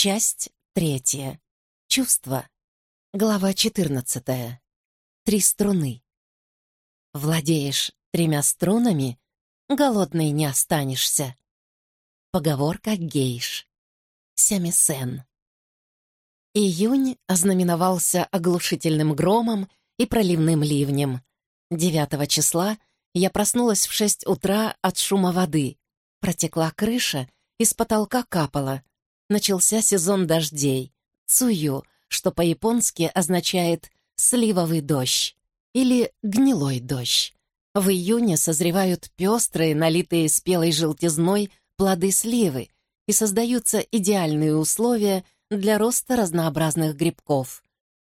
Часть третья. Чувства. Глава четырнадцатая. Три струны. Владеешь тремя струнами, голодный не останешься. Поговорка гейш. Сямисен. Июнь ознаменовался оглушительным громом и проливным ливнем. Девятого числа я проснулась в шесть утра от шума воды. Протекла крыша, из потолка капала. Начался сезон дождей. Цую, что по-японски означает «сливовый дождь» или «гнилой дождь». В июне созревают пестрые, налитые спелой желтизной плоды сливы и создаются идеальные условия для роста разнообразных грибков.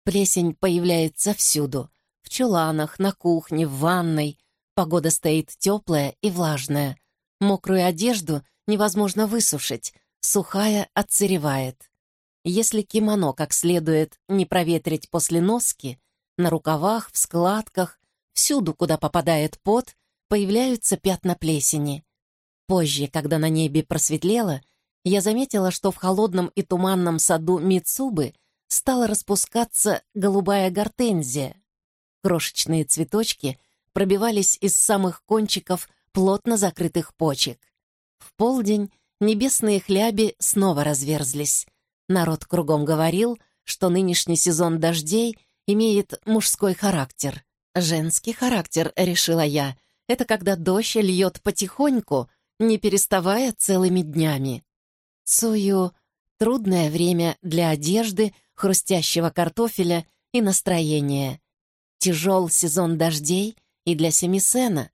Плесень появляется всюду — в чуланах, на кухне, в ванной. Погода стоит теплая и влажная. Мокрую одежду невозможно высушить, сухая отсыревает. Если кимоно как следует не проветрить после носки, на рукавах, в складках, всюду, куда попадает пот, появляются пятна плесени. Позже, когда на небе просветлело, я заметила, что в холодном и туманном саду Мицубы стала распускаться голубая гортензия. Крошечные цветочки пробивались из самых кончиков плотно закрытых почек. В полдень небесные хляби снова разверзлись. Народ кругом говорил, что нынешний сезон дождей имеет мужской характер. Женский характер, решила я, это когда дождь льет потихоньку, не переставая целыми днями. Цую — трудное время для одежды, хрустящего картофеля и настроения. Тяжел сезон дождей и для семисена.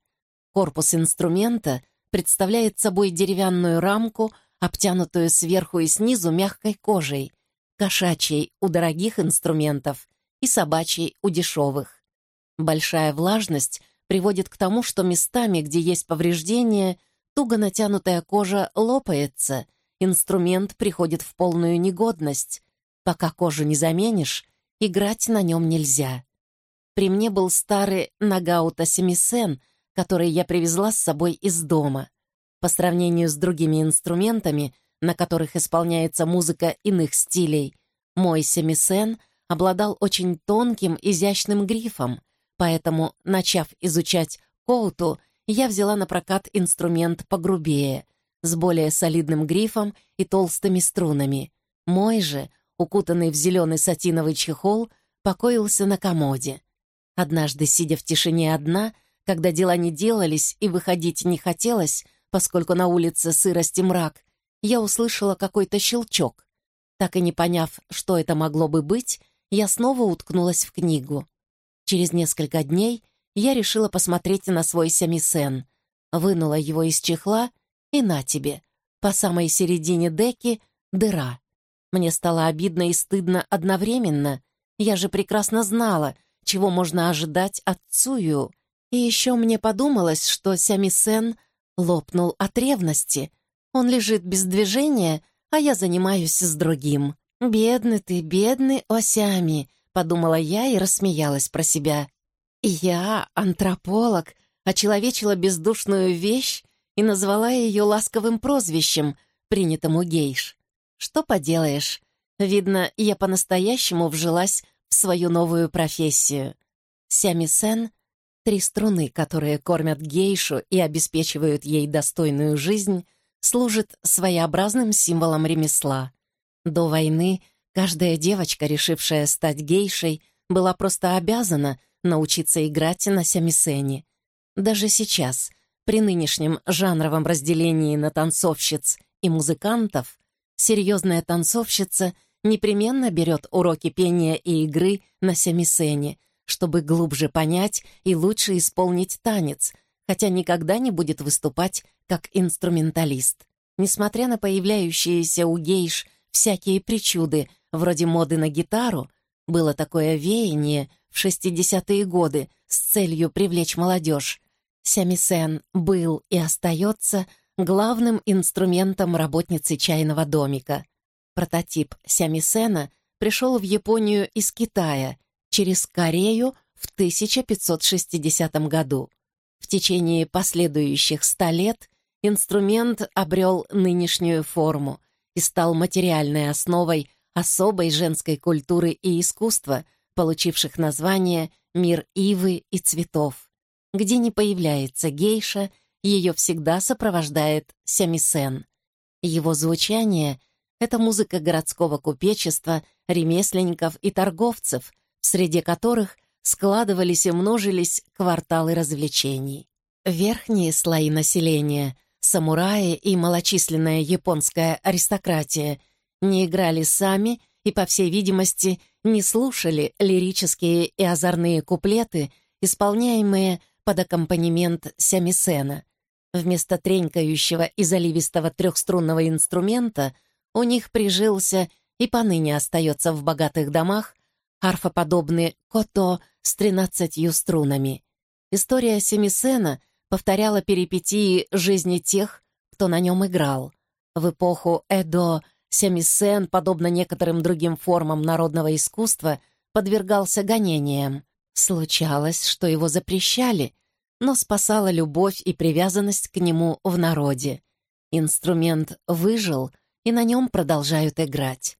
Корпус инструмента представляет собой деревянную рамку, обтянутую сверху и снизу мягкой кожей, кошачьей у дорогих инструментов и собачьей у дешевых. Большая влажность приводит к тому, что местами, где есть повреждения, туго натянутая кожа лопается, инструмент приходит в полную негодность. Пока кожу не заменишь, играть на нем нельзя. При мне был старый Нагаута Семисен — который я привезла с собой из дома. По сравнению с другими инструментами, на которых исполняется музыка иных стилей, мой семисен обладал очень тонким, изящным грифом, поэтому, начав изучать коуту, я взяла на прокат инструмент погрубее, с более солидным грифом и толстыми струнами. Мой же, укутанный в зеленый сатиновый чехол, покоился на комоде. Однажды, сидя в тишине одна, когда дела не делались и выходить не хотелось, поскольку на улице сырость и мрак, я услышала какой-то щелчок. Так и не поняв, что это могло бы быть, я снова уткнулась в книгу. Через несколько дней я решила посмотреть на свой семисен, вынула его из чехла и на тебе, по самой середине деки дыра. Мне стало обидно и стыдно одновременно. Я же прекрасно знала, чего можно ожидать от Цую — и еще мне подумалось, что Сямисен лопнул от ревности. Он лежит без движения, а я занимаюсь с другим. «Бедный ты, бедный Осями», — подумала я и рассмеялась про себя. Я, антрополог, очеловечила бездушную вещь и назвала ее ласковым прозвищем, принятым у гейш. Что поделаешь, видно, я по-настоящему вжилась в свою новую профессию. Сямисен — Три струны, которые кормят гейшу и обеспечивают ей достойную жизнь, служат своеобразным символом ремесла. До войны каждая девочка, решившая стать гейшей, была просто обязана научиться играть на сямисене. Даже сейчас, при нынешнем жанровом разделении на танцовщиц и музыкантов, серьезная танцовщица непременно берет уроки пения и игры на сямисене — чтобы глубже понять и лучше исполнить танец, хотя никогда не будет выступать как инструменталист. Несмотря на появляющиеся у гейш всякие причуды, вроде моды на гитару, было такое веяние в 60-е годы с целью привлечь молодежь. Сямисен был и остается главным инструментом работницы чайного домика. Прототип сямисена пришел в Японию из Китая через Корею в 1560 году. В течение последующих ста лет инструмент обрел нынешнюю форму и стал материальной основой особой женской культуры и искусства, получивших название «Мир ивы и цветов». Где не появляется гейша, ее всегда сопровождает сямисен. Его звучание — это музыка городского купечества, ремесленников и торговцев, среди которых складывались и множились кварталы развлечений. Верхние слои населения, самураи и малочисленная японская аристократия не играли сами и, по всей видимости, не слушали лирические и озорные куплеты, исполняемые под аккомпанемент сямисена. Вместо тренькающего и заливистого трехструнного инструмента у них прижился и поныне остается в богатых домах арфоподобный кото с тринадцатью струнами. История семисена повторяла перипетии жизни тех, кто на нем играл. В эпоху Эдо семисен, подобно некоторым другим формам народного искусства, подвергался гонениям. Случалось, что его запрещали, но спасала любовь и привязанность к нему в народе. Инструмент выжил, и на нем продолжают играть.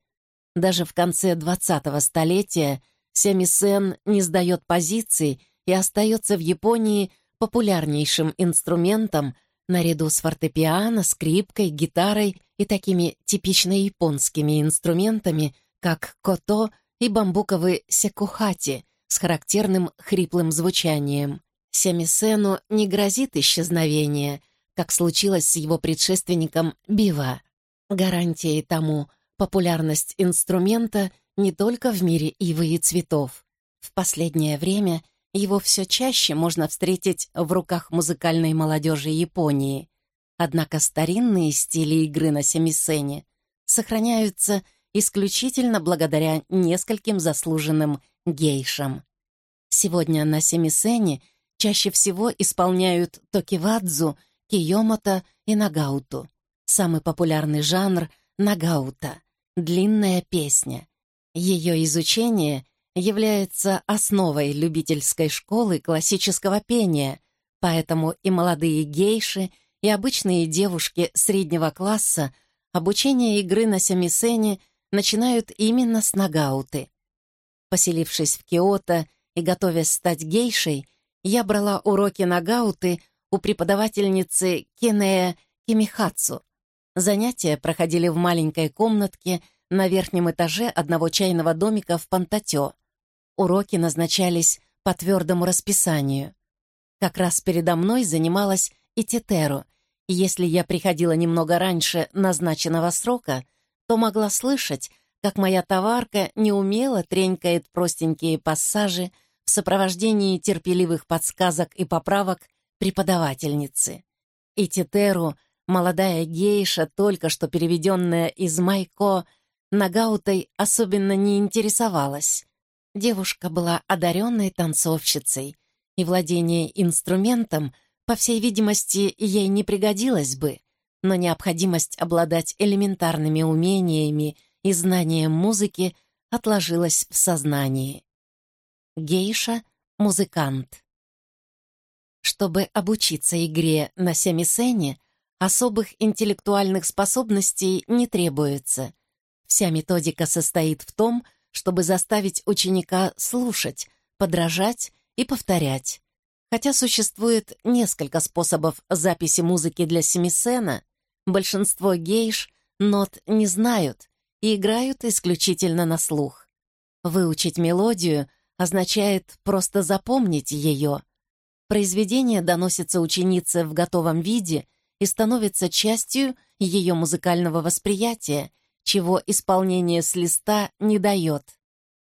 Даже в конце 20-го столетия семисен не сдает позиций и остается в Японии популярнейшим инструментом наряду с фортепиано, скрипкой, гитарой и такими типично японскими инструментами, как кото и бамбуковый секухати с характерным хриплым звучанием. Семисену не грозит исчезновение, как случилось с его предшественником Бива. Гарантией тому популярность инструмента не только в мире ивы и цветов. В последнее время его все чаще можно встретить в руках музыкальной молодежи Японии. Однако старинные стили игры на семисене сохраняются исключительно благодаря нескольким заслуженным гейшам. Сегодня на семисене чаще всего исполняют токивадзу, киомото и нагауту. Самый популярный жанр — нагаута — длинная песня. Ее изучение является основой любительской школы классического пения, поэтому и молодые гейши, и обычные девушки среднего класса обучение игры на семисене начинают именно с нагауты. Поселившись в Киото и готовясь стать гейшей, я брала уроки нагауты у преподавательницы Кинея Кимихацу. Занятия проходили в маленькой комнатке на верхнем этаже одного чайного домика в Пантатё. Уроки назначались по твердому расписанию. Как раз передо мной занималась и Тетеру, и если я приходила немного раньше назначенного срока, то могла слышать, как моя товарка неумело тренькает простенькие пассажи в сопровождении терпеливых подсказок и поправок преподавательницы. И Тетеру, молодая гейша, только что переведенная из Майко, Нагаутой особенно не интересовалась. Девушка была одаренной танцовщицей, и владение инструментом, по всей видимости, ей не пригодилось бы, но необходимость обладать элементарными умениями и знанием музыки отложилась в сознании. Гейша — музыкант. Чтобы обучиться игре на семисене, особых интеллектуальных способностей не требуется — Вся методика состоит в том, чтобы заставить ученика слушать, подражать и повторять. Хотя существует несколько способов записи музыки для семисена, большинство гейш нот не знают и играют исключительно на слух. Выучить мелодию означает просто запомнить ее. Произведение доносится ученице в готовом виде и становится частью ее музыкального восприятия — чего исполнение с листа не дает.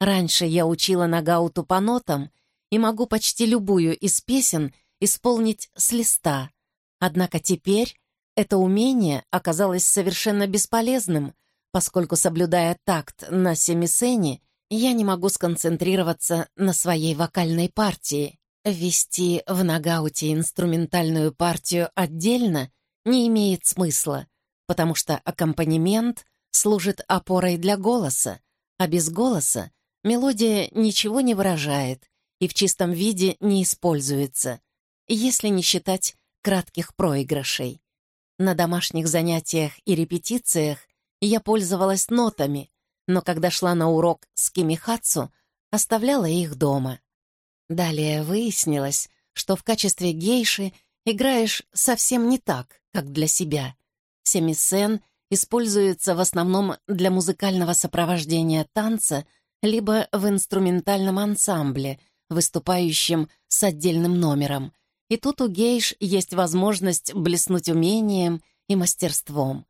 Раньше я учила Нагауту по нотам и могу почти любую из песен исполнить с листа. Однако теперь это умение оказалось совершенно бесполезным, поскольку, соблюдая такт на семисене, я не могу сконцентрироваться на своей вокальной партии. Ввести в нагауте инструментальную партию отдельно не имеет смысла, потому что аккомпанемент служит опорой для голоса, а без голоса мелодия ничего не выражает и в чистом виде не используется, если не считать кратких проигрышей. На домашних занятиях и репетициях я пользовалась нотами, но когда шла на урок с кимихацу, оставляла их дома. Далее выяснилось, что в качестве гейши играешь совсем не так, как для себя. Семисен используется в основном для музыкального сопровождения танца либо в инструментальном ансамбле, выступающем с отдельным номером. И тут у гейш есть возможность блеснуть умением и мастерством.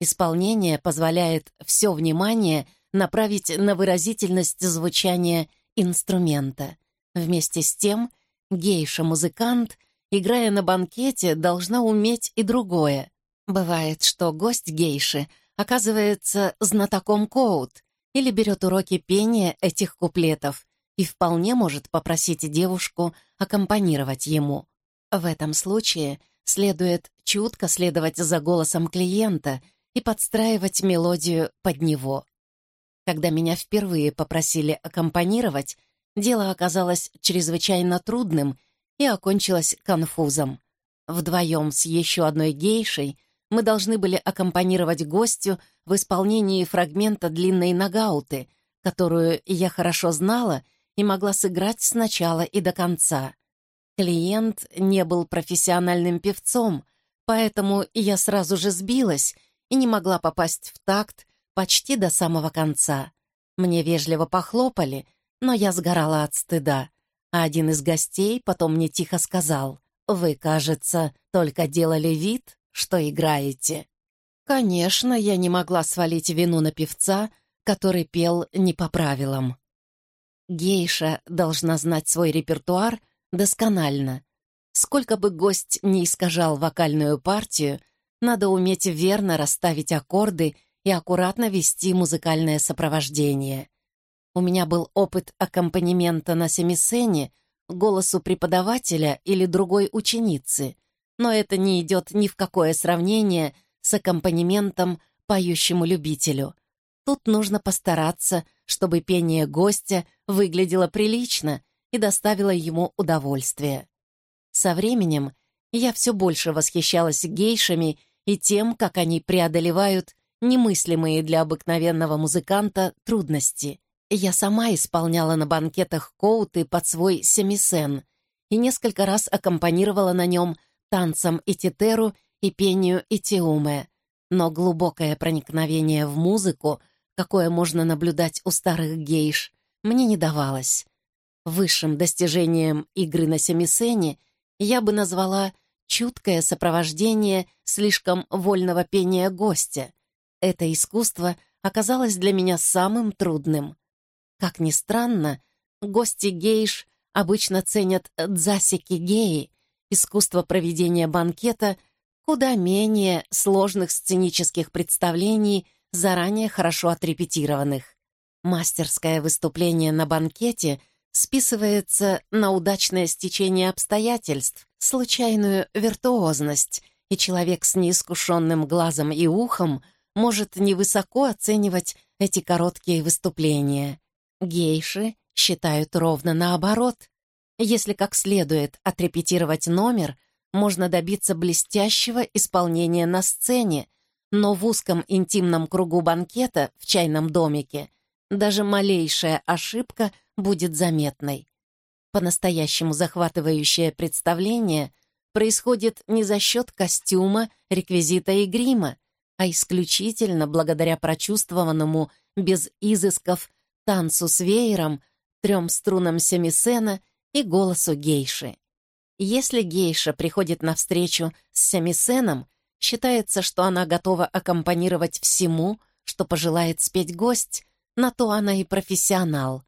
Исполнение позволяет все внимание направить на выразительность звучания инструмента. Вместе с тем, гейша-музыкант, играя на банкете, должна уметь и другое. Бывает, что гость гейши оказывается знатоком коут или берет уроки пения этих куплетов и вполне может попросить девушку аккомпанировать ему. В этом случае следует чутко следовать за голосом клиента и подстраивать мелодию под него. Когда меня впервые попросили аккомпанировать, дело оказалось чрезвычайно трудным и окончилось конфузом. Вдвоем с еще одной гейшей мы должны были аккомпанировать гостю в исполнении фрагмента длинной нагауты, которую я хорошо знала и могла сыграть сначала и до конца. Клиент не был профессиональным певцом, поэтому я сразу же сбилась и не могла попасть в такт почти до самого конца. Мне вежливо похлопали, но я сгорала от стыда. А один из гостей потом мне тихо сказал, «Вы, кажется, только делали вид, что играете». Конечно, я не могла свалить вину на певца, который пел не по правилам. Гейша должна знать свой репертуар досконально. Сколько бы гость не искажал вокальную партию, надо уметь верно расставить аккорды и аккуратно вести музыкальное сопровождение. У меня был опыт аккомпанемента на семисене голосу преподавателя или другой ученицы, но это не идет ни в какое сравнение с аккомпанементом поющему любителю. Тут нужно постараться, чтобы пение гостя выглядело прилично и доставило ему удовольствие. Со временем я все больше восхищалась гейшами и тем, как они преодолевают немыслимые для обыкновенного музыканта трудности. Я сама исполняла на банкетах коуты под свой семисен и несколько раз аккомпанировала на нем танцам и титеру и пению и тиуме, но глубокое проникновение в музыку, какое можно наблюдать у старых гейш, мне не давалось. Высшим достижением игры на семисене я бы назвала чуткое сопровождение слишком вольного пения гостя. Это искусство оказалось для меня самым трудным. Как ни странно, гости гейш обычно ценят дзасики геи, искусство проведения банкета, куда менее сложных сценических представлений, заранее хорошо отрепетированных. Мастерское выступление на банкете списывается на удачное стечение обстоятельств, случайную виртуозность, и человек с неискушенным глазом и ухом может невысоко оценивать эти короткие выступления. Гейши считают ровно наоборот. Если как следует отрепетировать номер, можно добиться блестящего исполнения на сцене, но в узком интимном кругу банкета в чайном домике даже малейшая ошибка будет заметной. По-настоящему захватывающее представление происходит не за счет костюма, реквизита и грима, а исключительно благодаря прочувствованному, без изысков, танцу с веером, трем струнам семисена и голосу гейши. Если гейша приходит на встречу с семисеном, считается, что она готова аккомпанировать всему, что пожелает спеть гость, на то она и профессионал.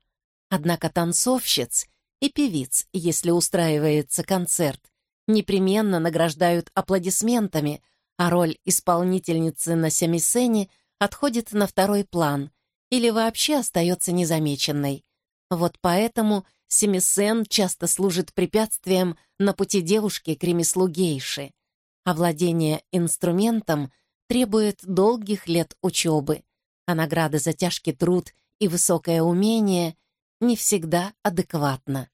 Однако танцовщиц и певиц, если устраивается концерт, непременно награждают аплодисментами, а роль исполнительницы на семисене отходит на второй план или вообще остается незамеченной. Вот поэтому семисен часто служит препятствием на пути девушки к ремеслу гейши. А владение инструментом требует долгих лет учебы, а награда за тяжкий труд и высокое умение не всегда адекватна.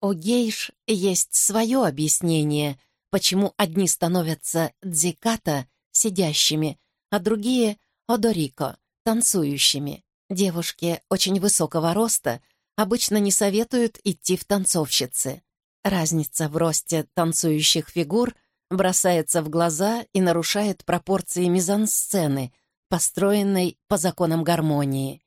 У гейш есть свое объяснение, почему одни становятся дзиката, сидящими, а другие — одорико, танцующими. Девушки очень высокого роста обычно не советуют идти в танцовщицы. Разница в росте танцующих фигур бросается в глаза и нарушает пропорции мизансцены, построенной по законам гармонии.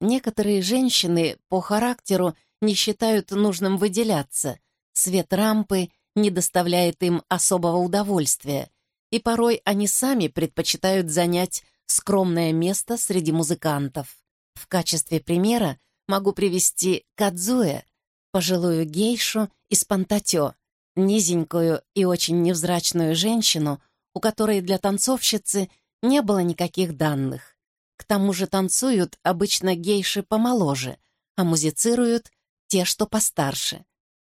Некоторые женщины по характеру не считают нужным выделяться, свет рампы не доставляет им особого удовольствия, и порой они сами предпочитают занять скромное место среди музыкантов. В качестве примера могу привести Кадзуэ, пожилую гейшу из Пантатё, низенькую и очень невзрачную женщину, у которой для танцовщицы не было никаких данных. К тому же танцуют обычно гейши помоложе, а музицируют те, что постарше.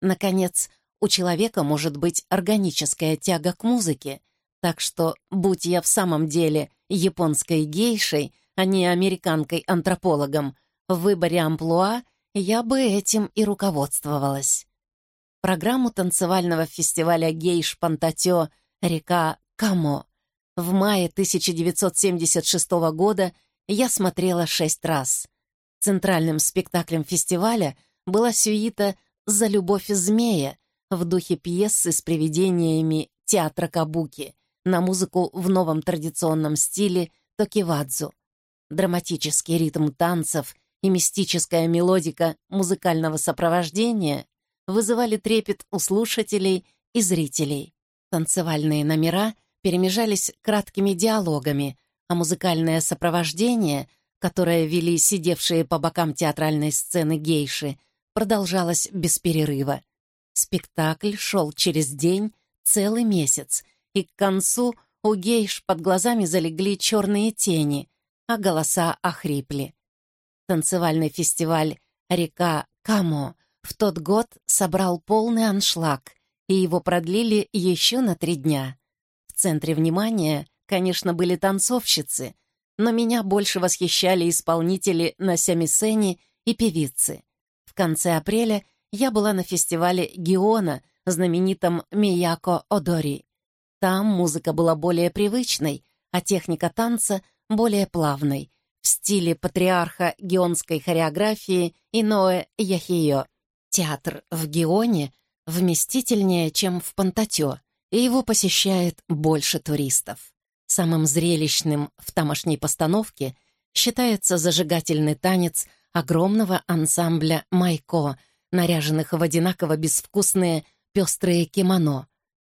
Наконец, у человека может быть органическая тяга к музыке, так что, будь я в самом деле японской гейшей, а не американкой-антропологом, в выборе амплуа я бы этим и руководствовалась. Программу танцевального фестиваля гейш Пантатё «Река Камо» в мае 1976 года я смотрела шесть раз. Центральным спектаклем фестиваля была сюита «За любовь змея» в духе пьесы с привидениями театра Кабуки на музыку в новом традиционном стиле токивадзу. Драматический ритм танцев и мистическая мелодика музыкального сопровождения вызывали трепет у слушателей и зрителей. Танцевальные номера перемежались краткими диалогами, а музыкальное сопровождение, которое вели сидевшие по бокам театральной сцены гейши, продолжалось без перерыва. Спектакль шел через день, целый месяц, и к концу у гейш под глазами залегли черные тени, а голоса охрипли. Танцевальный фестиваль «Река Камо» в тот год собрал полный аншлаг, и его продлили еще на три дня. В центре внимания, конечно, были танцовщицы, но меня больше восхищали исполнители на сямисене и певицы. В конце апреля я была на фестивале «Геона», знаменитом «Мияко Одори». Там музыка была более привычной, а техника танца — более плавной, в стиле патриарха геонской хореографии Иноэ Яхио. Театр в Геоне вместительнее, чем в Пантатё, и его посещает больше туристов. Самым зрелищным в тамошней постановке считается зажигательный танец огромного ансамбля «Майко», наряженных в одинаково безвкусные пестрые кимоно.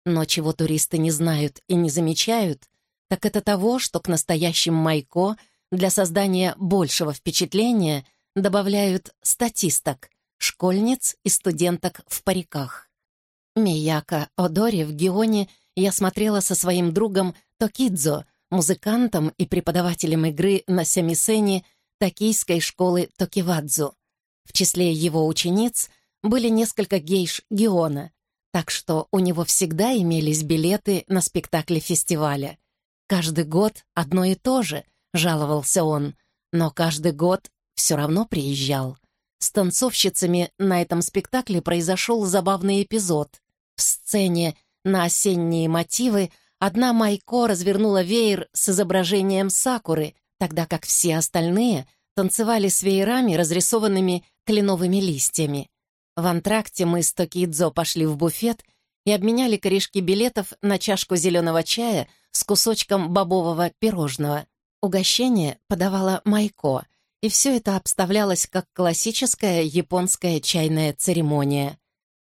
Но чего туристы не знают и не замечают, так это того, что к настоящим «Майко» — для создания большего впечатления добавляют статисток, школьниц и студенток в париках. Мияка Одори в Гионе я смотрела со своим другом Токидзо, музыкантом и преподавателем игры на сямисене токийской школы Токивадзу. В числе его учениц были несколько гейш Гиона, так что у него всегда имелись билеты на спектакли фестиваля. Каждый год одно и то же, — жаловался он, но каждый год все равно приезжал. С танцовщицами на этом спектакле произошел забавный эпизод. В сцене на осенние мотивы одна Майко развернула веер с изображением сакуры, тогда как все остальные танцевали с веерами, разрисованными кленовыми листьями. В антракте мы с Токидзо пошли в буфет и обменяли корешки билетов на чашку зеленого чая с кусочком бобового пирожного. Угощение подавала Майко, и все это обставлялось как классическая японская чайная церемония.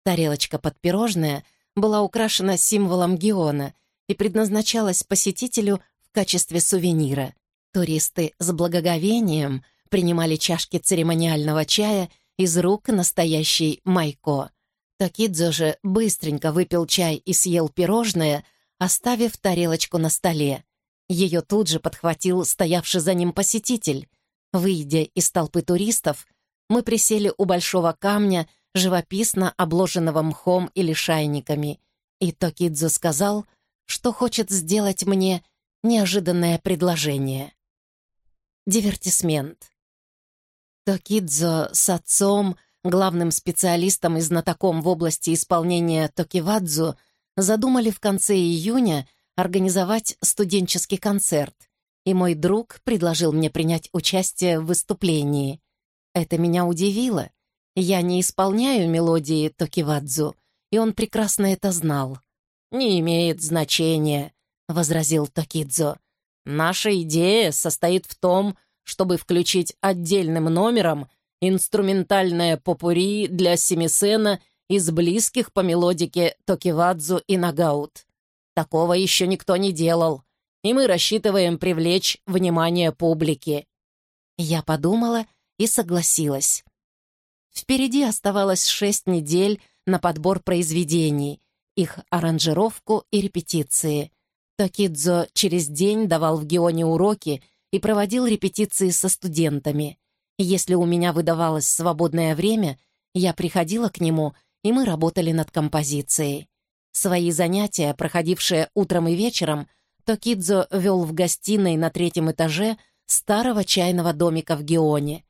Тарелочка под пирожное была украшена символом Геона и предназначалась посетителю в качестве сувенира. Туристы с благоговением принимали чашки церемониального чая из рук настоящей Майко. Такидзо же быстренько выпил чай и съел пирожное, оставив тарелочку на столе. Ее тут же подхватил стоявший за ним посетитель. Выйдя из толпы туристов, мы присели у большого камня, живописно обложенного мхом или шайниками, и Токидзу сказал, что хочет сделать мне неожиданное предложение. Дивертисмент. Токидзо с отцом, главным специалистом и знатоком в области исполнения токивадзу, задумали в конце июня — организовать студенческий концерт, и мой друг предложил мне принять участие в выступлении. Это меня удивило. Я не исполняю мелодии Токивадзу, и он прекрасно это знал. «Не имеет значения», — возразил Токидзо. «Наша идея состоит в том, чтобы включить отдельным номером инструментальное попури для семисена из близких по мелодике Токивадзу и Нагаут. Такого еще никто не делал, и мы рассчитываем привлечь внимание публики». Я подумала и согласилась. Впереди оставалось шесть недель на подбор произведений, их аранжировку и репетиции. Токидзо через день давал в Геоне уроки и проводил репетиции со студентами. Если у меня выдавалось свободное время, я приходила к нему, и мы работали над композицией. Свои занятия, проходившие утром и вечером, Токидзо вел в гостиной на третьем этаже старого чайного домика в Геоне.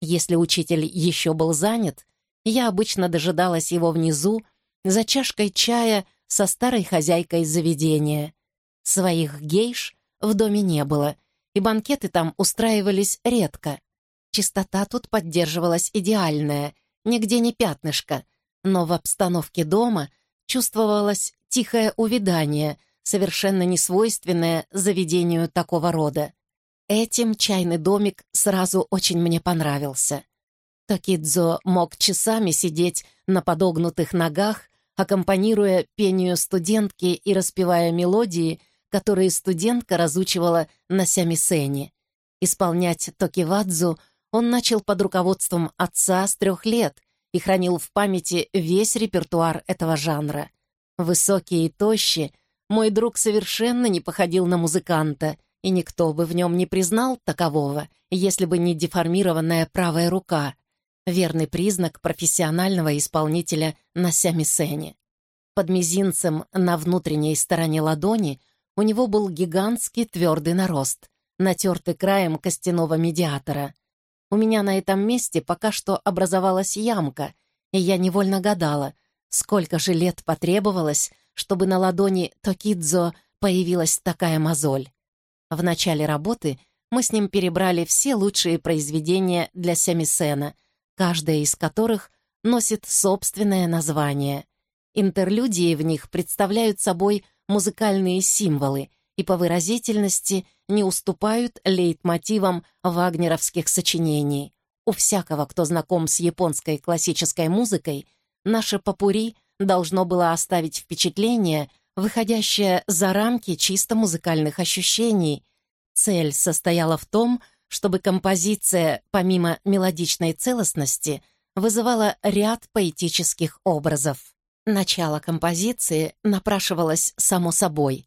Если учитель еще был занят, я обычно дожидалась его внизу за чашкой чая со старой хозяйкой заведения. Своих гейш в доме не было, и банкеты там устраивались редко. Чистота тут поддерживалась идеальная, нигде не пятнышко, но в обстановке дома чувствовалось тихое увядание, совершенно несвойственное заведению такого рода. Этим чайный домик сразу очень мне понравился. Токидзо мог часами сидеть на подогнутых ногах, аккомпанируя пению студентки и распевая мелодии, которые студентка разучивала на сямисене. Исполнять токивадзу он начал под руководством отца с трех лет и хранил в памяти весь репертуар этого жанра. Высокий и тощий, мой друг совершенно не походил на музыканта, и никто бы в нем не признал такового, если бы не деформированная правая рука, верный признак профессионального исполнителя на сямисене. Под мизинцем на внутренней стороне ладони у него был гигантский твердый нарост, натертый краем костяного медиатора. У меня на этом месте пока что образовалась ямка, и я невольно гадала, сколько же лет потребовалось, чтобы на ладони Токидзо появилась такая мозоль. В начале работы мы с ним перебрали все лучшие произведения для Сямисена — каждая из которых носит собственное название. Интерлюдии в них представляют собой музыкальные символы и по выразительности не уступают лейтмотивам вагнеровских сочинений. У всякого, кто знаком с японской классической музыкой, наше попури должно было оставить впечатление, выходящее за рамки чисто музыкальных ощущений. Цель состояла в том, чтобы композиция, помимо мелодичной целостности, вызывала ряд поэтических образов. Начало композиции напрашивалось само собой.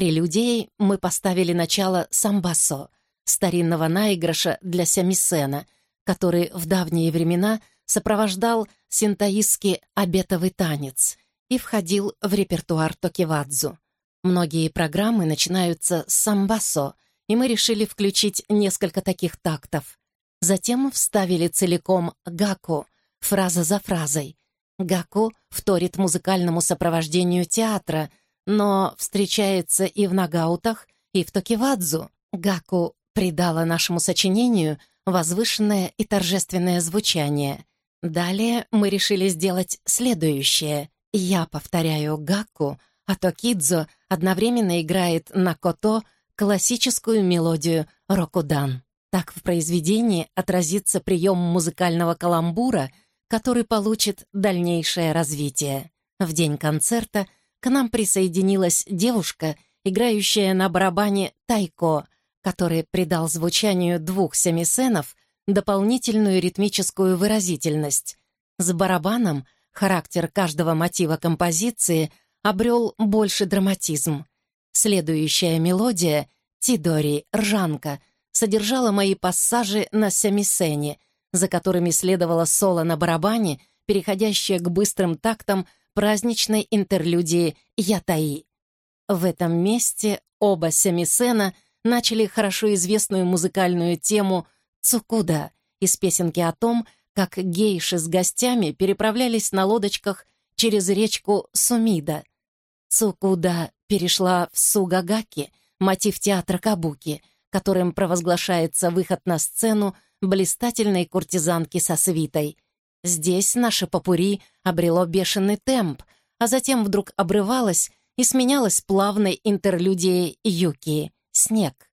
Прелюдией мы поставили начало самбасо, старинного наигрыша для сямисена, который в давние времена сопровождал синтаистский обетовый танец и входил в репертуар токивадзу. Многие программы начинаются с самбасо — и мы решили включить несколько таких тактов. Затем вставили целиком «гаку», фраза за фразой. «Гаку» вторит музыкальному сопровождению театра, но встречается и в нагаутах, и в токивадзу. «Гаку» придала нашему сочинению возвышенное и торжественное звучание. Далее мы решили сделать следующее. Я повторяю «гаку», а Токидзо одновременно играет на кото — классическую мелодию «Рокудан». Так в произведении отразится прием музыкального каламбура, который получит дальнейшее развитие. В день концерта к нам присоединилась девушка, играющая на барабане тайко, который придал звучанию двух семисенов дополнительную ритмическую выразительность. С барабаном характер каждого мотива композиции обрел больше драматизм. Следующая мелодия «Тидори, ржанка» содержала мои пассажи на семисене, за которыми следовало соло на барабане, переходящее к быстрым тактам праздничной интерлюдии «Ятаи». В этом месте оба семисена начали хорошо известную музыкальную тему «Цукуда» из песенки о том, как гейши с гостями переправлялись на лодочках через речку Сумида. Цукуда перешла в Сугагаки, мотив театра Кабуки, которым провозглашается выход на сцену блистательной куртизанки со свитой. Здесь наше попури обрело бешеный темп, а затем вдруг обрывалось и сменялось плавной интерлюдией Юки «Снег».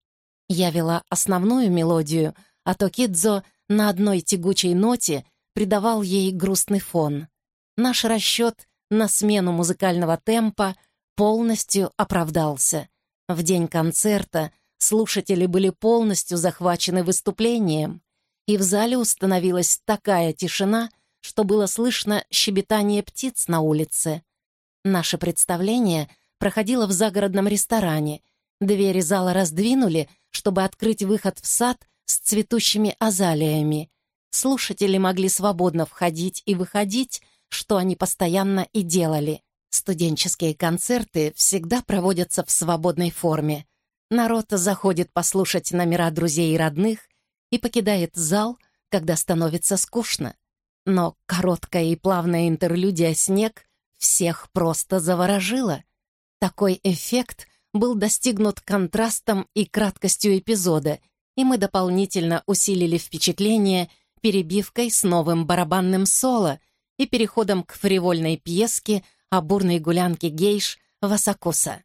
Я вела основную мелодию, а Токидзо на одной тягучей ноте придавал ей грустный фон. Наш расчет на смену музыкального темпа полностью оправдался. В день концерта слушатели были полностью захвачены выступлением, и в зале установилась такая тишина, что было слышно щебетание птиц на улице. Наше представление проходило в загородном ресторане. Двери зала раздвинули, чтобы открыть выход в сад с цветущими азалиями. Слушатели могли свободно входить и выходить, что они постоянно и делали. Студенческие концерты всегда проводятся в свободной форме. Народ заходит послушать номера друзей и родных и покидает зал, когда становится скучно. Но короткая и плавная интерлюдия «Снег» всех просто заворожила. Такой эффект был достигнут контрастом и краткостью эпизода, и мы дополнительно усилили впечатление перебивкой с новым барабанным соло и переходом к фривольной пьеске о бурной гулянке гейш Васакуса.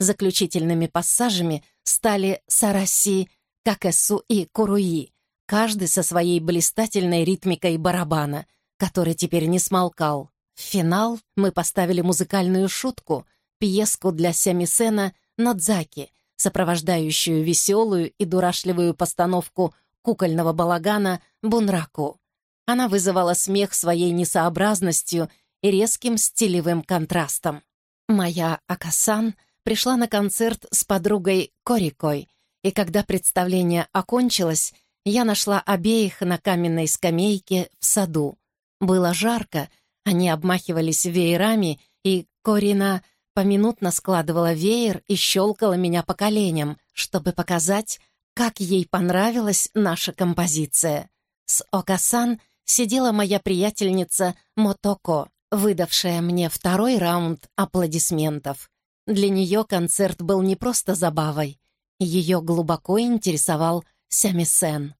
Заключительными пассажами стали Сараси, Какесу и Куруи, каждый со своей блистательной ритмикой барабана, который теперь не смолкал. В финал мы поставили музыкальную шутку, пьеску для Сямисена «Надзаки», сопровождающую веселую и дурашливую постановку кукольного балагана «Бунраку». Она вызывала смех своей несообразностью и резким стилевым контрастом. Моя Акасан пришла на концерт с подругой Корикой, и когда представление окончилось, я нашла обеих на каменной скамейке в саду. Было жарко, они обмахивались веерами, и Корина поминутно складывала веер и щелкала меня по коленям, чтобы показать, как ей понравилась наша композиция. С Окасан сидела моя приятельница Мотоко, выдавшая мне второй раунд аплодисментов. Для нее концерт был не просто забавой. Ее глубоко интересовал сямисен.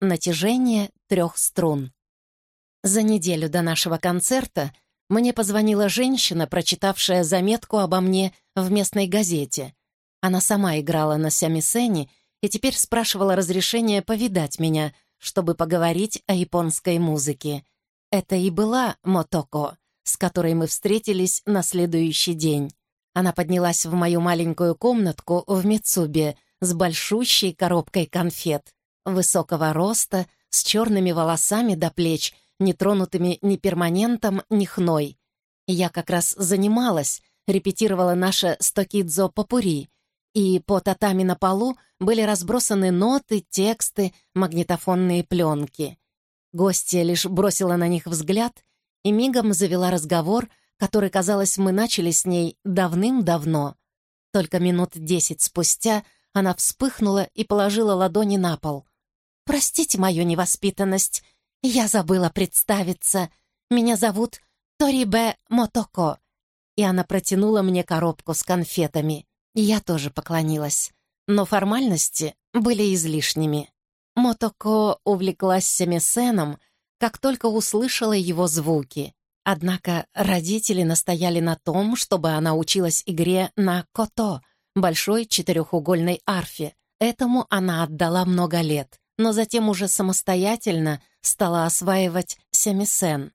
Натяжение трех струн. За неделю до нашего концерта мне позвонила женщина, прочитавшая заметку обо мне в местной газете. Она сама играла на сямисене и теперь спрашивала разрешения повидать меня — чтобы поговорить о японской музыке. Это и была Мотоко, с которой мы встретились на следующий день. Она поднялась в мою маленькую комнатку в Мицубе с большущей коробкой конфет. Высокого роста, с черными волосами до плеч, не тронутыми ни перманентом, ни хной. Я как раз занималась, репетировала наше стокидзо попури, и по татами на полу были разбросаны ноты, тексты, магнитофонные пленки. Гостья лишь бросила на них взгляд и мигом завела разговор, который, казалось, мы начали с ней давным-давно. Только минут десять спустя она вспыхнула и положила ладони на пол. «Простите мою невоспитанность, я забыла представиться. Меня зовут Торибе Мотоко». И она протянула мне коробку с конфетами. Я тоже поклонилась, но формальности были излишними. Мотоко увлеклась Семисеном, как только услышала его звуки. Однако родители настояли на том, чтобы она училась игре на кото, большой четырехугольной арфе. Этому она отдала много лет, но затем уже самостоятельно стала осваивать семисен.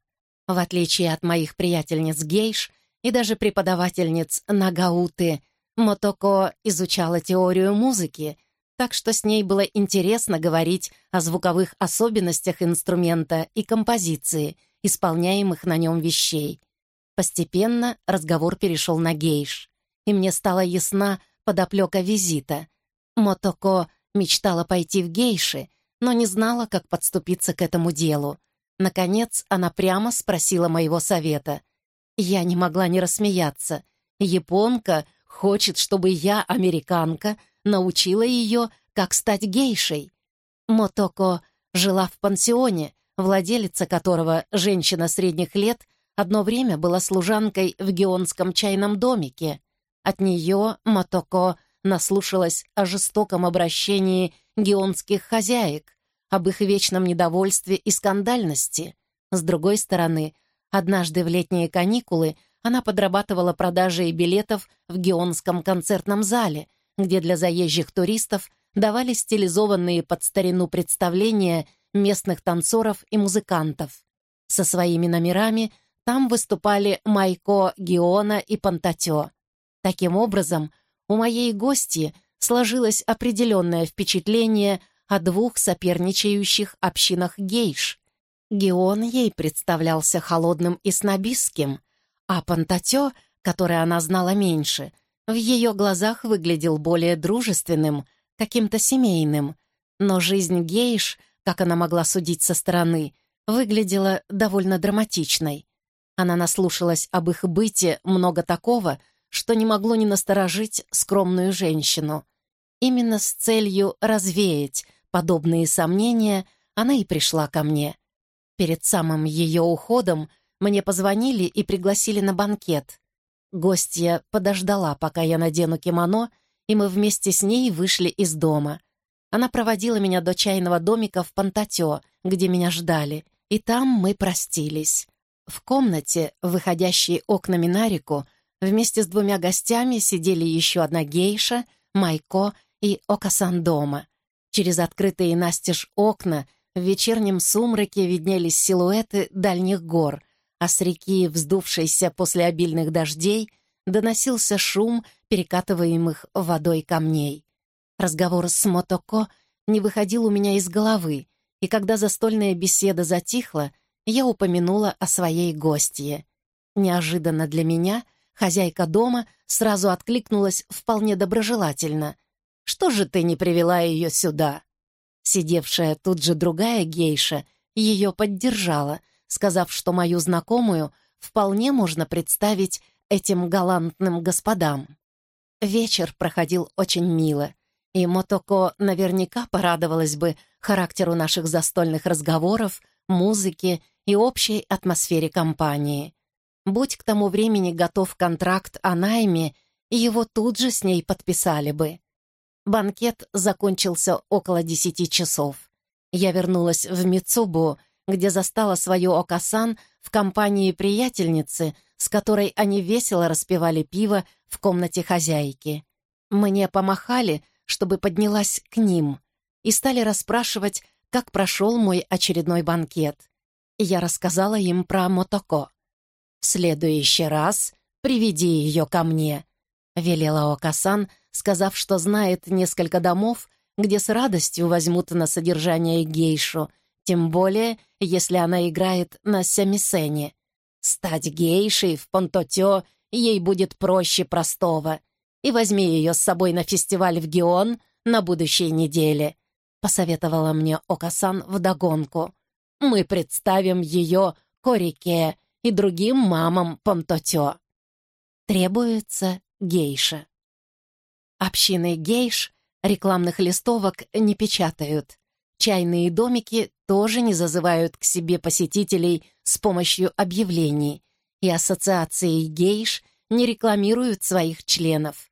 В отличие от моих приятельниц гейш и даже преподавательниц Нагауты Мотоко изучала теорию музыки, так что с ней было интересно говорить о звуковых особенностях инструмента и композиции, исполняемых на нем вещей. Постепенно разговор перешел на гейш, и мне стала ясна подоплека визита. Мотоко мечтала пойти в гейши, но не знала, как подступиться к этому делу. Наконец, она прямо спросила моего совета. Я не могла не рассмеяться. Японка Хочет, чтобы я, американка, научила ее, как стать гейшей. Мотоко жила в пансионе, владелица которого, женщина средних лет, одно время была служанкой в геонском чайном домике. От нее Мотоко наслушалась о жестоком обращении геонских хозяек, об их вечном недовольстве и скандальности. С другой стороны, однажды в летние каникулы она подрабатывала продажей билетов в геонском концертном зале, где для заезжих туристов давали стилизованные под старину представления местных танцоров и музыкантов. Со своими номерами там выступали Майко, Геона и Пантатё. Таким образом, у моей гости сложилось определенное впечатление о двух соперничающих общинах гейш. Геон ей представлялся холодным и снобистским, а Пантатё, который она знала меньше, в ее глазах выглядел более дружественным, каким-то семейным. Но жизнь гейш, как она могла судить со стороны, выглядела довольно драматичной. Она наслушалась об их быте много такого, что не могло не насторожить скромную женщину. Именно с целью развеять подобные сомнения она и пришла ко мне. Перед самым ее уходом мне позвонили и пригласили на банкет. Гостья подождала, пока я надену кимоно, и мы вместе с ней вышли из дома. Она проводила меня до чайного домика в Пантатё, где меня ждали, и там мы простились. В комнате, выходящей окнами на реку, вместе с двумя гостями сидели еще одна гейша, Майко и Окасан дома. Через открытые настежь окна в вечернем сумраке виднелись силуэты дальних гор, а с реки, вздувшейся после обильных дождей, доносился шум перекатываемых водой камней. Разговор с Мотоко не выходил у меня из головы, и когда застольная беседа затихла, я упомянула о своей гостье. Неожиданно для меня хозяйка дома сразу откликнулась вполне доброжелательно. «Что же ты не привела ее сюда?» Сидевшая тут же другая гейша ее поддержала, сказав, что мою знакомую вполне можно представить этим галантным господам. Вечер проходил очень мило, и Мотоко наверняка порадовалась бы характеру наших застольных разговоров, музыке и общей атмосфере компании. Будь к тому времени готов контракт о найме, его тут же с ней подписали бы. Банкет закончился около десяти часов. Я вернулась в Мицубу, где застала свою Окасан в компании приятельницы, с которой они весело распивали пиво в комнате хозяйки. Мне помахали, чтобы поднялась к ним, и стали расспрашивать, как прошел мой очередной банкет. Я рассказала им про Мотоко. «В следующий раз приведи ее ко мне», — велела Окасан, сказав, что знает несколько домов, где с радостью возьмут на содержание гейшу, тем более, если она играет на сямисене. Стать гейшей в Понтотё ей будет проще простого. И возьми ее с собой на фестиваль в Геон на будущей неделе», — посоветовала мне Окасан вдогонку. «Мы представим ее Корике и другим мамам Понтотё». Требуется гейша. Общины гейш рекламных листовок не печатают. Чайные домики тоже не зазывают к себе посетителей с помощью объявлений, и ассоциации гейш не рекламируют своих членов.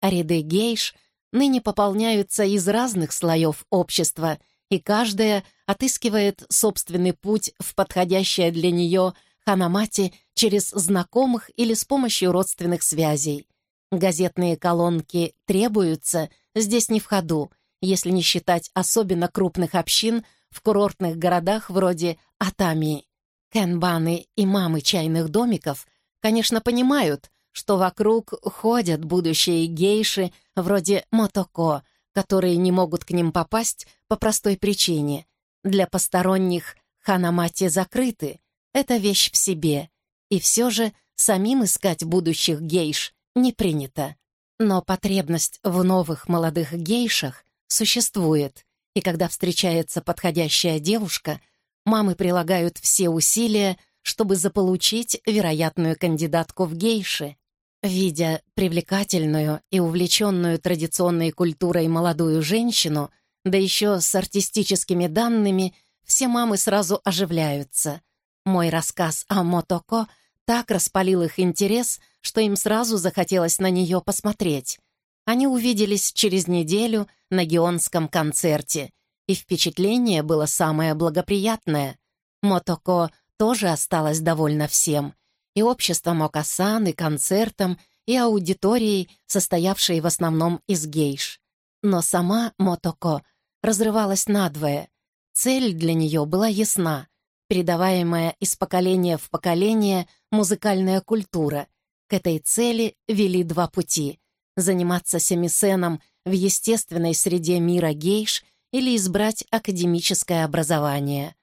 А ряды гейш ныне пополняются из разных слоев общества, и каждая отыскивает собственный путь в подходящее для нее ханамати через знакомых или с помощью родственных связей. Газетные колонки требуются, здесь не в ходу, если не считать особенно крупных общин в курортных городах вроде Атамии. Кенбаны и мамы чайных домиков, конечно, понимают, что вокруг ходят будущие гейши вроде Мотоко, которые не могут к ним попасть по простой причине. Для посторонних ханамати закрыты, это вещь в себе, и все же самим искать будущих гейш не принято. Но потребность в новых молодых гейшах существует, и когда встречается подходящая девушка, мамы прилагают все усилия, чтобы заполучить вероятную кандидатку в гейши. Видя привлекательную и увлеченную традиционной культурой молодую женщину, да еще с артистическими данными, все мамы сразу оживляются. Мой рассказ о Мотоко так распалил их интерес, что им сразу захотелось на нее посмотреть. Они увиделись через неделю на геонском концерте, и впечатление было самое благоприятное. Мотоко тоже осталась довольна всем, и обществом Окасан, и концертом, и аудиторией, состоявшей в основном из гейш. Но сама Мотоко разрывалась надвое. Цель для нее была ясна — передаваемая из поколения в поколение музыкальная культура. К этой цели вели два пути — заниматься семисеном в естественной среде мира гейш или избрать академическое образование.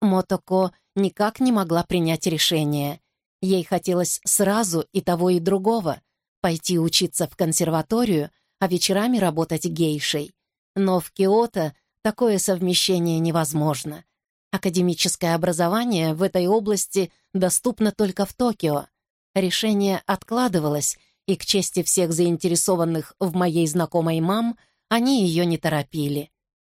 Мотоко никак не могла принять решение. Ей хотелось сразу и того, и другого — пойти учиться в консерваторию, а вечерами работать гейшей. Но в Киото такое совмещение невозможно. Академическое образование в этой области доступно только в Токио. Решение откладывалось, и к чести всех заинтересованных в моей знакомой мам, они ее не торопили.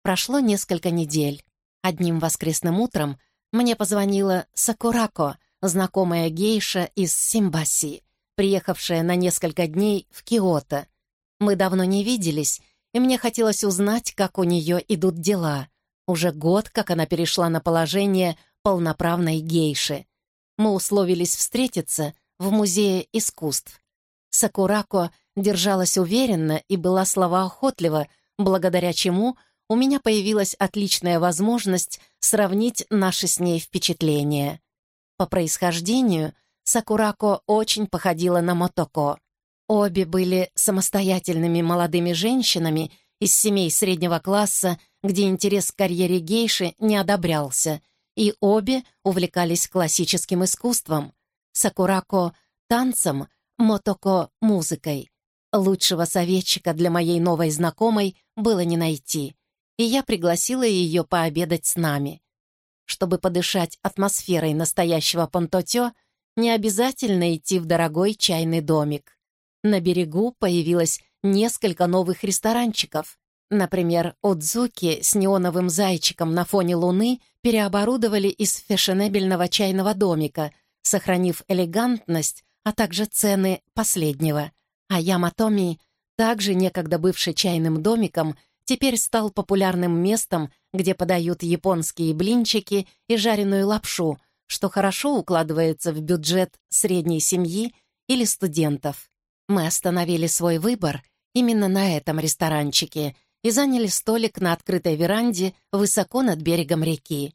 Прошло несколько недель. Одним воскресным утром мне позвонила Сакурако, знакомая гейша из Симбаси, приехавшая на несколько дней в Киото. Мы давно не виделись, и мне хотелось узнать, как у нее идут дела. Уже год, как она перешла на положение полноправной гейши. Мы условились встретиться в Музее искусств. Сакурако держалась уверенно и была словоохотлива, благодаря чему у меня появилась отличная возможность сравнить наши с ней впечатления. По происхождению Сакурако очень походила на Мотоко. Обе были самостоятельными молодыми женщинами из семей среднего класса, где интерес к карьере гейши не одобрялся, и обе увлекались классическим искусством. Сакурако — танцем, Мотоко — музыкой. Лучшего советчика для моей новой знакомой было не найти, и я пригласила ее пообедать с нами. Чтобы подышать атмосферой настоящего пантотё, не обязательно идти в дорогой чайный домик. На берегу появилось несколько новых ресторанчиков. Например, Отзуки с неоновым зайчиком на фоне луны переоборудовали из фешенебельного чайного домика, сохранив элегантность, а также цены последнего. А Яматоми, также некогда бывший чайным домиком, теперь стал популярным местом, где подают японские блинчики и жареную лапшу, что хорошо укладывается в бюджет средней семьи или студентов. Мы остановили свой выбор именно на этом ресторанчике и заняли столик на открытой веранде высоко над берегом реки.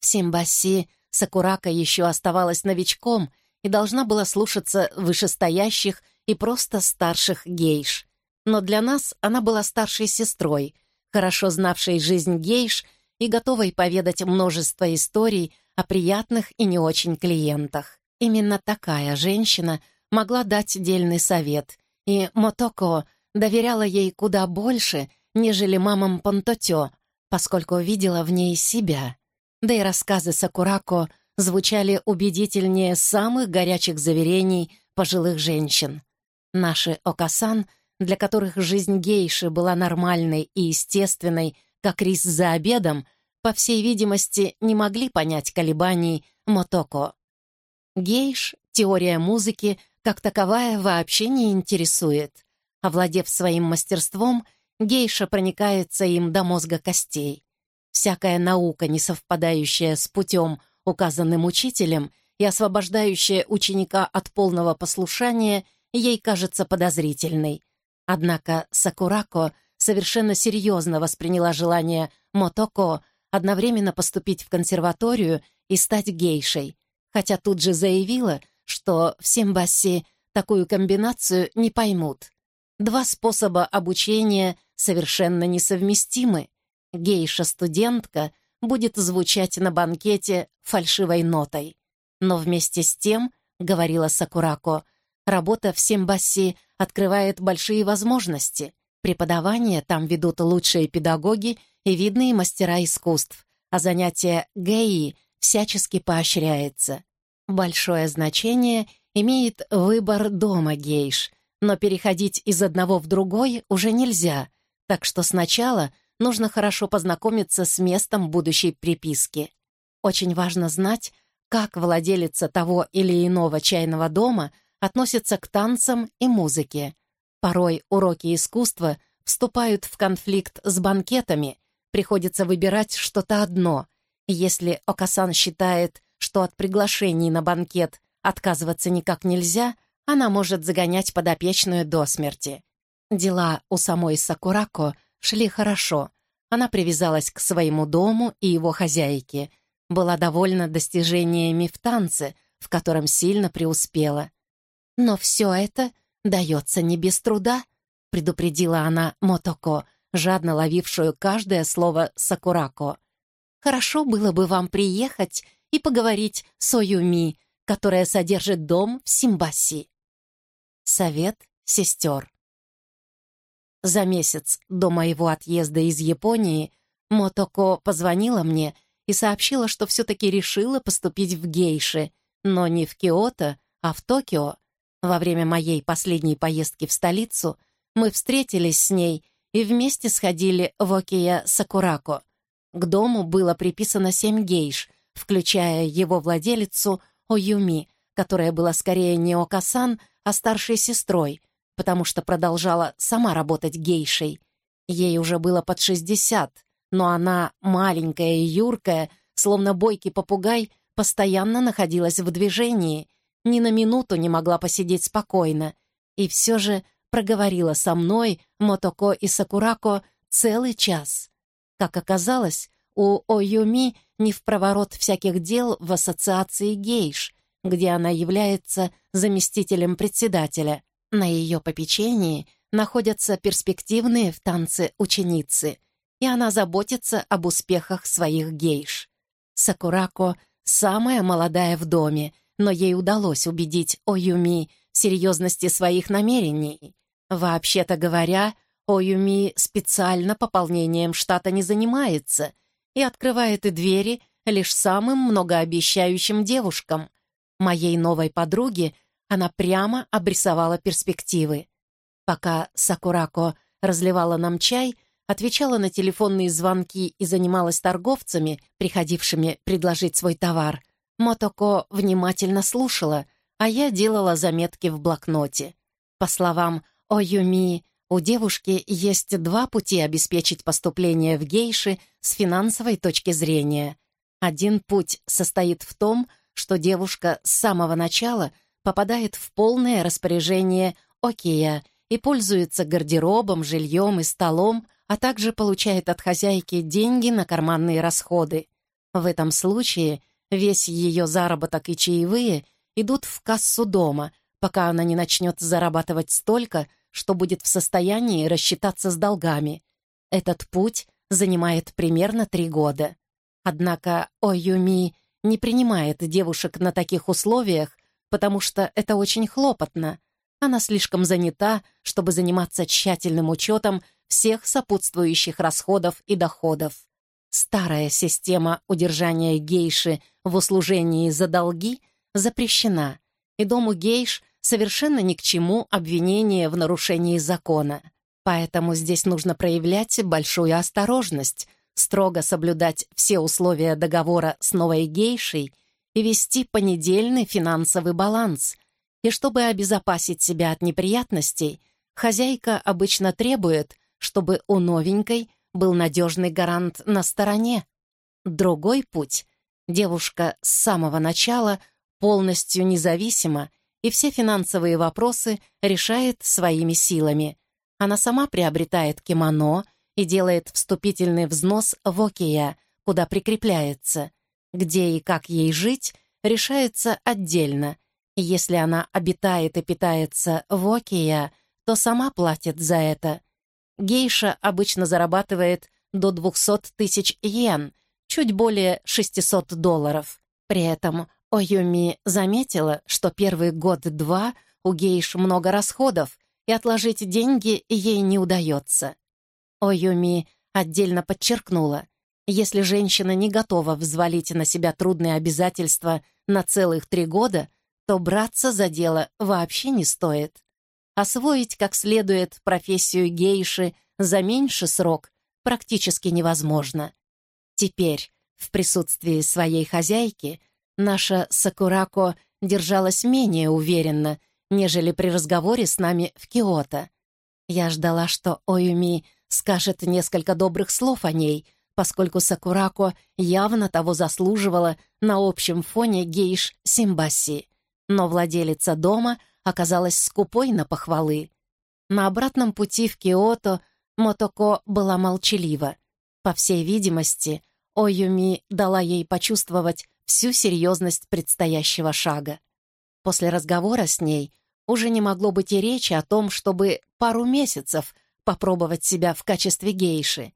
В Симбаси Сакурака еще оставалась новичком и должна была слушаться вышестоящих и просто старших гейш. Но для нас она была старшей сестрой, хорошо знавшей жизнь гейш и готовой поведать множество историй о приятных и не очень клиентах. Именно такая женщина — могла дать дельный совет, и Мотоко доверяла ей куда больше, нежели мамам Понтотё, поскольку видела в ней себя. Да и рассказы Сакурако звучали убедительнее самых горячих заверений пожилых женщин. Наши Окасан, для которых жизнь гейши была нормальной и естественной, как рис за обедом, по всей видимости, не могли понять колебаний Мотоко. Гейш, теория музыки, как таковая вообще не интересует. Овладев своим мастерством, гейша проникается им до мозга костей. Всякая наука, не совпадающая с путем, указанным учителем, и освобождающая ученика от полного послушания, ей кажется подозрительной. Однако Сакурако совершенно серьезно восприняла желание Мотоко одновременно поступить в консерваторию и стать гейшей, хотя тут же заявила, что в Симбасе такую комбинацию не поймут. Два способа обучения совершенно несовместимы. Гейша-студентка будет звучать на банкете фальшивой нотой. Но вместе с тем, говорила Сакурако, работа в Симбасе открывает большие возможности. Преподавание там ведут лучшие педагоги и видные мастера искусств, а занятие геи всячески поощряется. Большое значение имеет выбор дома гейш, но переходить из одного в другой уже нельзя, так что сначала нужно хорошо познакомиться с местом будущей приписки. Очень важно знать, как владелица того или иного чайного дома относится к танцам и музыке. Порой уроки искусства вступают в конфликт с банкетами, приходится выбирать что-то одно. Если Окасан считает, что от приглашений на банкет отказываться никак нельзя, она может загонять подопечную до смерти. Дела у самой Сакурако шли хорошо. Она привязалась к своему дому и его хозяйке, была довольна достижениями в танце, в котором сильно преуспела. Но все это дается не без труда, предупредила она Мотоко, жадно ловившую каждое слово Сакурако. «Хорошо было бы вам приехать и поговорить с Оюми, которая содержит дом в Симбаси». Совет сестер. За месяц до моего отъезда из Японии Мотоко позвонила мне и сообщила, что все-таки решила поступить в гейши, но не в Киото, а в Токио. Во время моей последней поездки в столицу мы встретились с ней и вместе сходили в Окия Сакурако. К дому было приписано семь гейш, включая его владелицу Оюми, которая была скорее не Окасан, а старшей сестрой, потому что продолжала сама работать гейшей. Ей уже было под шестьдесят, но она, маленькая и юркая, словно бойкий попугай, постоянно находилась в движении, ни на минуту не могла посидеть спокойно, и все же проговорила со мной, Мотоко и Сакурако, целый час. Как оказалось, у Оюми не в проворот всяких дел в ассоциации гейш, где она является заместителем председателя. На ее попечении находятся перспективные в танце ученицы, и она заботится об успехах своих гейш. Сакурако самая молодая в доме, но ей удалось убедить Оюми в серьезности своих намерений. Вообще-то говоря, Оюми специально пополнением штата не занимается и открывает и двери лишь самым многообещающим девушкам. Моей новой подруге она прямо обрисовала перспективы. Пока Сакурако разливала нам чай, отвечала на телефонные звонки и занималась торговцами, приходившими предложить свой товар, Мотоко внимательно слушала, а я делала заметки в блокноте. По словам «О, Юми, у девушки есть два пути обеспечить поступление в гейши с финансовой точки зрения. Один путь состоит в том, что девушка с самого начала попадает в полное распоряжение Окея и пользуется гардеробом, жильем и столом, а также получает от хозяйки деньги на карманные расходы. В этом случае весь ее заработок и чаевые идут в кассу дома — пока она не начнет зарабатывать столько, что будет в состоянии рассчитаться с долгами. Этот путь занимает примерно три года. Однако Оюми не принимает девушек на таких условиях, потому что это очень хлопотно. Она слишком занята, чтобы заниматься тщательным учетом всех сопутствующих расходов и доходов. Старая система удержания гейши в услужении за долги запрещена, и дому гейш совершенно ни к чему обвинение в нарушении закона. Поэтому здесь нужно проявлять большую осторожность, строго соблюдать все условия договора с новой гейшей и вести понедельный финансовый баланс. И чтобы обезопасить себя от неприятностей, хозяйка обычно требует, чтобы у новенькой был надежный гарант на стороне. Другой путь — девушка с самого начала полностью независима и все финансовые вопросы решает своими силами. Она сама приобретает кимоно и делает вступительный взнос в Окея, куда прикрепляется. Где и как ей жить, решается отдельно. Если она обитает и питается в Окея, то сама платит за это. Гейша обычно зарабатывает до 200 тысяч йен, чуть более 600 долларов. При этом Оюми заметила, что первый год-два у гейш много расходов, и отложить деньги ей не удается. Оюми отдельно подчеркнула, если женщина не готова взвалить на себя трудные обязательства на целых три года, то браться за дело вообще не стоит. Освоить как следует профессию гейши за меньший срок практически невозможно. Теперь, в присутствии своей хозяйки, Наша Сакурако держалась менее уверенно, нежели при разговоре с нами в Киото. Я ждала, что Оюми скажет несколько добрых слов о ней, поскольку Сакурако явно того заслуживала на общем фоне гейш Симбаси. Но владелица дома оказалась скупой на похвалы. На обратном пути в Киото Мотоко была молчалива. По всей видимости, Оюми дала ей почувствовать всю серьезность предстоящего шага. После разговора с ней уже не могло быть и речи о том, чтобы пару месяцев попробовать себя в качестве гейши.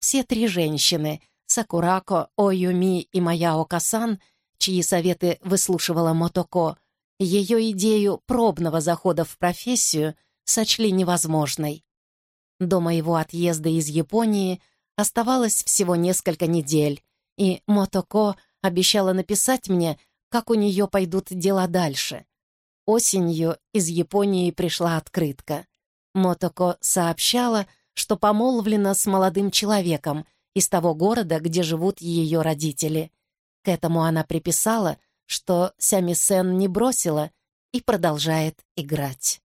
Все три женщины — Сакурако, Оюми и Маяо Касан, чьи советы выслушивала Мотоко, ее идею пробного захода в профессию сочли невозможной. До моего отъезда из Японии оставалось всего несколько недель, и Мотоко обещала написать мне, как у нее пойдут дела дальше. Осенью из Японии пришла открытка. Мотоко сообщала, что помолвлена с молодым человеком из того города, где живут ее родители. К этому она приписала, что Сямисен не бросила и продолжает играть.